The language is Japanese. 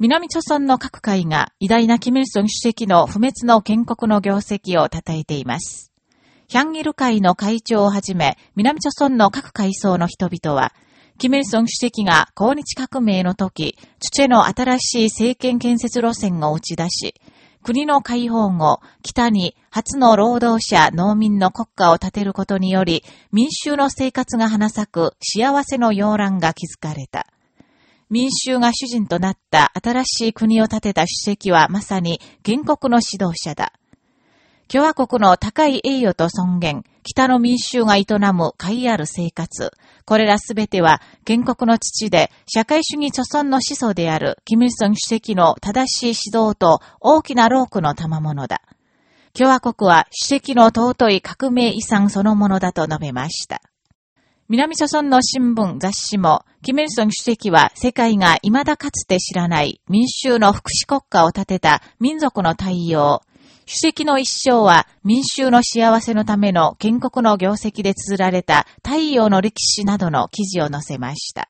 南朝村の各界が偉大なキム・イルソン主席の不滅の建国の業績を称えています。ヒャンギル会の会長をはじめ、南朝村の各階層の人々は、キム・イルソン主席が抗日革命の時、チュチェの新しい政権建設路線を打ち出し、国の解放後、北に初の労働者、農民の国家を建てることにより、民衆の生活が花咲く幸せの洋蘭が築かれた。民衆が主人となった新しい国を建てた主席はまさに建国の指導者だ。共和国の高い栄誉と尊厳、北の民衆が営む会ある生活、これらすべては建国の父で社会主義著存の思想であるキム・イルソン主席の正しい指導と大きな労苦の賜物だ。共和国は主席の尊い革命遺産そのものだと述べました。南朝村の新聞、雑誌も、キム・イルソン主席は世界が未だかつて知らない民衆の福祉国家を建てた民族の対応。主席の一生は民衆の幸せのための建国の業績で綴られた太陽の歴史などの記事を載せました。